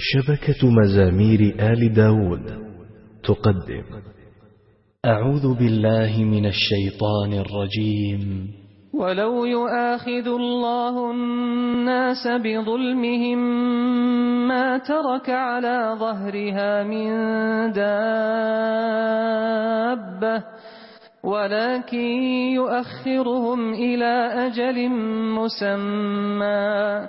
شبكة مزامير آل داود تقدم. أعوذ بالله من الشيطان الرجيم. ولو يؤاخذ الله الناس بظلمهم ما ترك على ظهرها من دابة ولكن يؤخرهم إلى أجل مسمى.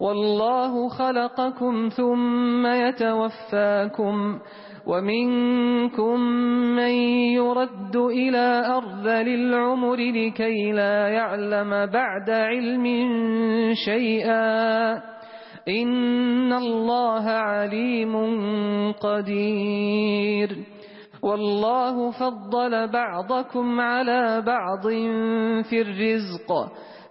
والله خلقكم ثم يتوفاكم ومنكم من يرد إلى أرض للعمر لكي لا يعلم بعد علم شيئا إن الله عليم قدير والله فضل بعضكم على بعض في الرزق